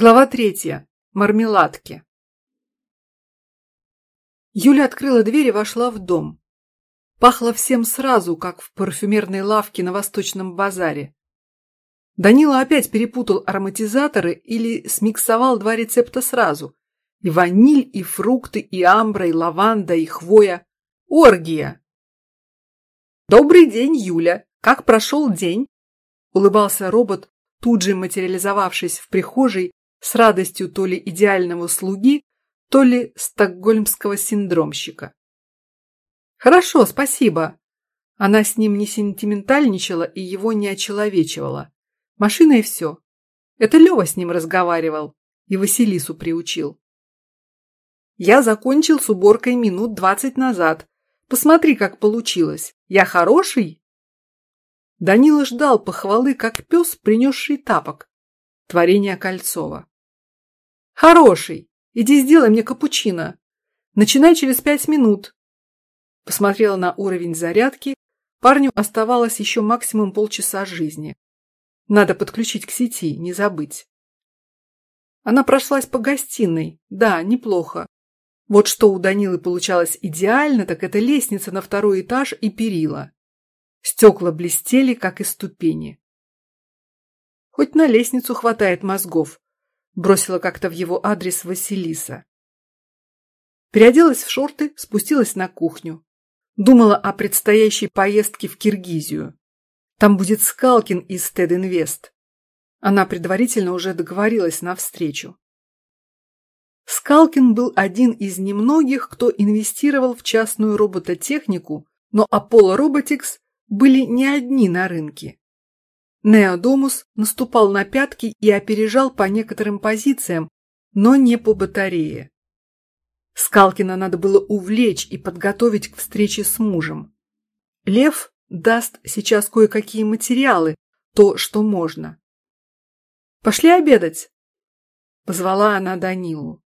Глава третья. Мармеладки. Юля открыла дверь и вошла в дом. Пахло всем сразу, как в парфюмерной лавке на Восточном базаре. Данила опять перепутал ароматизаторы или смиксовал два рецепта сразу. И ваниль, и фрукты, и амбра, и лаванда, и хвоя. Оргия! «Добрый день, Юля! Как прошел день?» Улыбался робот, тут же материализовавшись в прихожей с радостью то ли идеального слуги, то ли стокгольмского синдромщика. «Хорошо, спасибо». Она с ним не сентиментальничала и его не очеловечивала. Машина и все. Это Лева с ним разговаривал и Василису приучил. Я закончил с уборкой минут двадцать назад. Посмотри, как получилось. Я хороший? Данила ждал похвалы, как пес, принесший тапок. Творение Кольцова. Хороший. Иди сделай мне капучино. Начинай через пять минут. Посмотрела на уровень зарядки. Парню оставалось еще максимум полчаса жизни. Надо подключить к сети, не забыть. Она прошлась по гостиной. Да, неплохо. Вот что у Данилы получалось идеально, так это лестница на второй этаж и перила. Стекла блестели, как и ступени. Хоть на лестницу хватает мозгов, бросила как-то в его адрес Василиса. Переоделась в шорты, спустилась на кухню. Думала о предстоящей поездке в Киргизию. Там будет Скалкин из Тединвест. Она предварительно уже договорилась на встречу. Скалкин был один из немногих, кто инвестировал в частную робототехнику, но Apollo Robotics были не одни на рынке. Неодомус наступал на пятки и опережал по некоторым позициям, но не по батарее. Скалкина надо было увлечь и подготовить к встрече с мужем. Лев даст сейчас кое-какие материалы, то, что можно. «Пошли обедать!» – позвала она Данилу.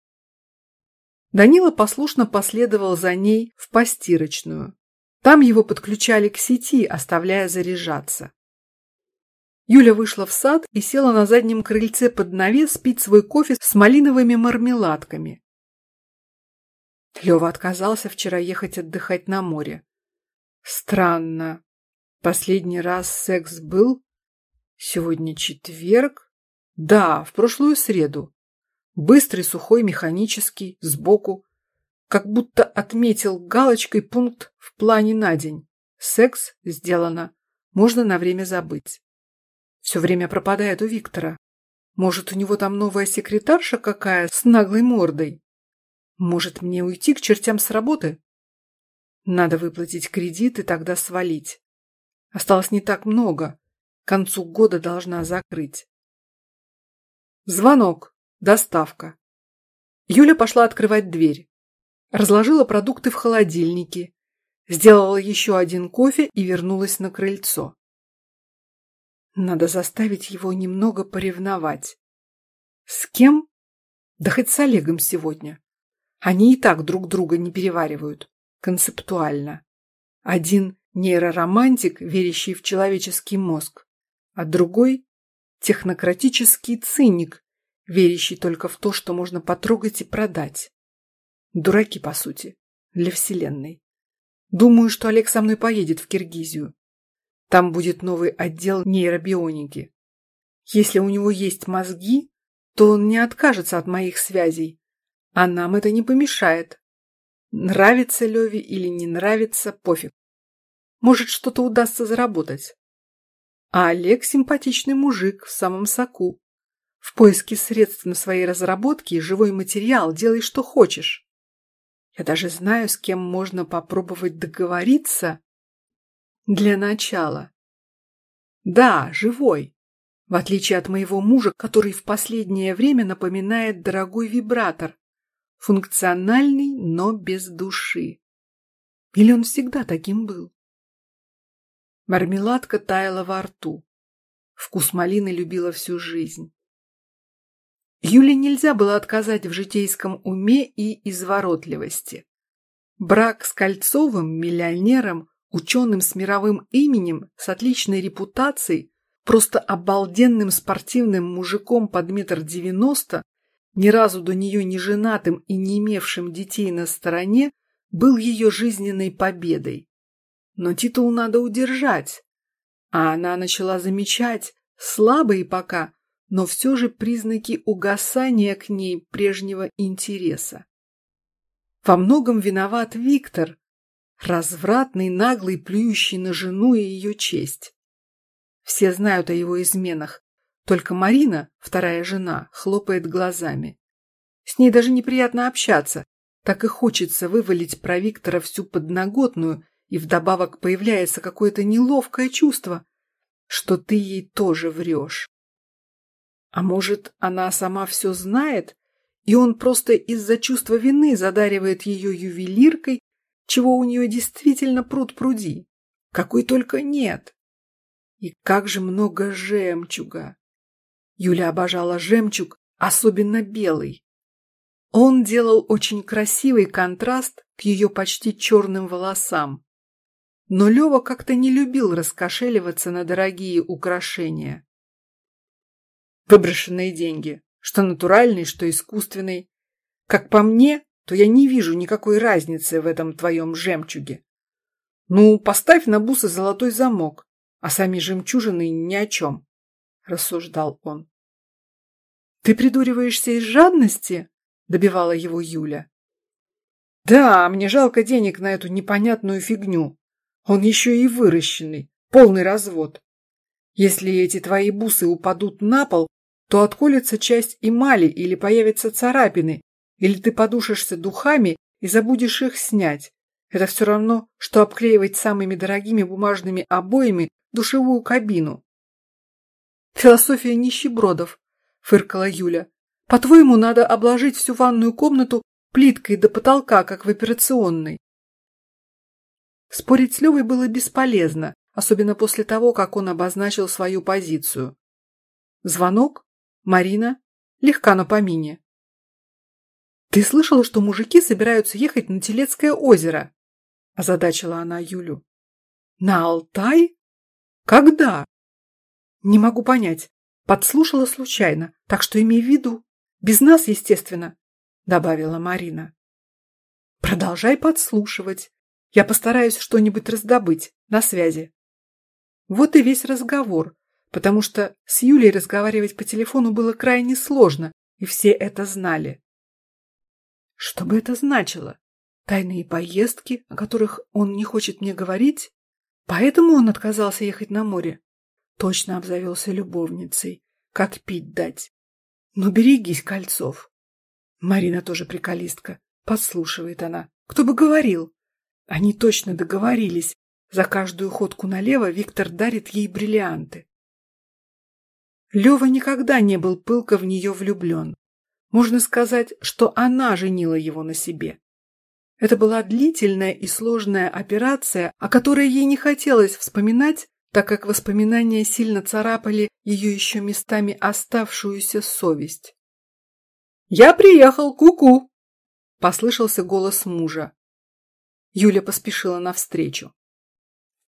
Данила послушно последовал за ней в постирочную. Там его подключали к сети, оставляя заряжаться. Юля вышла в сад и села на заднем крыльце под навес пить свой кофе с малиновыми мармеладками. Лева отказался вчера ехать отдыхать на море. Странно. Последний раз секс был? Сегодня четверг? Да, в прошлую среду. Быстрый, сухой, механический, сбоку. Как будто отметил галочкой пункт в плане на день. Секс сделано. Можно на время забыть. Все время пропадает у Виктора. Может, у него там новая секретарша какая с наглой мордой? Может, мне уйти к чертям с работы? Надо выплатить кредит и тогда свалить. Осталось не так много. К концу года должна закрыть. Звонок. Доставка. Юля пошла открывать дверь. Разложила продукты в холодильнике. Сделала еще один кофе и вернулась на крыльцо. Надо заставить его немного поревновать. С кем? Да хоть с Олегом сегодня. Они и так друг друга не переваривают. Концептуально. Один нейроромантик, верящий в человеческий мозг, а другой технократический циник, верящий только в то, что можно потрогать и продать. Дураки, по сути, для Вселенной. Думаю, что Олег со мной поедет в Киргизию. Там будет новый отдел нейробионики. Если у него есть мозги, то он не откажется от моих связей, а нам это не помешает. Нравится Леве или не нравится, пофиг. Может, что-то удастся заработать. А Олег симпатичный мужик в самом соку. В поиске средств на свои разработки и живой материал делай, что хочешь. Я даже знаю, с кем можно попробовать договориться для начала. Да, живой. В отличие от моего мужа, который в последнее время напоминает дорогой вибратор. Функциональный, но без души. Или он всегда таким был? Мармеладка таяла во рту. Вкус малины любила всю жизнь. Юле нельзя было отказать в житейском уме и изворотливости. Брак с Кольцовым, миллионером, Ученым с мировым именем, с отличной репутацией, просто обалденным спортивным мужиком под метр девяносто, ни разу до нее не женатым и не имевшим детей на стороне, был ее жизненной победой. Но титул надо удержать. А она начала замечать, слабые пока, но все же признаки угасания к ней прежнего интереса. Во многом виноват Виктор, развратный, наглый, плюющий на жену и ее честь. Все знают о его изменах, только Марина, вторая жена, хлопает глазами. С ней даже неприятно общаться, так и хочется вывалить про Виктора всю подноготную, и вдобавок появляется какое-то неловкое чувство, что ты ей тоже врешь. А может, она сама все знает, и он просто из-за чувства вины задаривает ее ювелиркой, чего у нее действительно пруд пруди, какой только нет. И как же много жемчуга! Юля обожала жемчуг, особенно белый. Он делал очень красивый контраст к ее почти черным волосам. Но Лева как-то не любил раскошеливаться на дорогие украшения. Выброшенные деньги, что натуральный, что искусственный. Как по мне, то я не вижу никакой разницы в этом твоем жемчуге. Ну, поставь на бусы золотой замок, а сами жемчужины ни о чем, — рассуждал он. Ты придуриваешься из жадности? — добивала его Юля. Да, мне жалко денег на эту непонятную фигню. Он еще и выращенный, полный развод. Если эти твои бусы упадут на пол, то отколется часть эмали или появятся царапины, или ты подушишься духами и забудешь их снять. Это все равно, что обклеивать самыми дорогими бумажными обоями душевую кабину. Философия нищебродов, фыркала Юля. По-твоему, надо обложить всю ванную комнату плиткой до потолка, как в операционной. Спорить с Левой было бесполезно, особенно после того, как он обозначил свою позицию. Звонок, Марина легка на помине. «Ты слышала, что мужики собираются ехать на Телецкое озеро?» – озадачила она Юлю. «На Алтай? Когда?» «Не могу понять. Подслушала случайно, так что имей в виду. Без нас, естественно», – добавила Марина. «Продолжай подслушивать. Я постараюсь что-нибудь раздобыть. На связи». Вот и весь разговор, потому что с Юлей разговаривать по телефону было крайне сложно, и все это знали. Что бы это значило? Тайные поездки, о которых он не хочет мне говорить? Поэтому он отказался ехать на море? Точно обзавелся любовницей. Как пить дать? Но ну, берегись, Кольцов. Марина тоже приколистка. Подслушивает она. Кто бы говорил? Они точно договорились. За каждую ходку налево Виктор дарит ей бриллианты. Лева никогда не был пылко в нее влюблен. Можно сказать, что она женила его на себе. Это была длительная и сложная операция, о которой ей не хотелось вспоминать, так как воспоминания сильно царапали ее еще местами оставшуюся совесть. «Я приехал, куку!» -ку послышался голос мужа. Юля поспешила навстречу.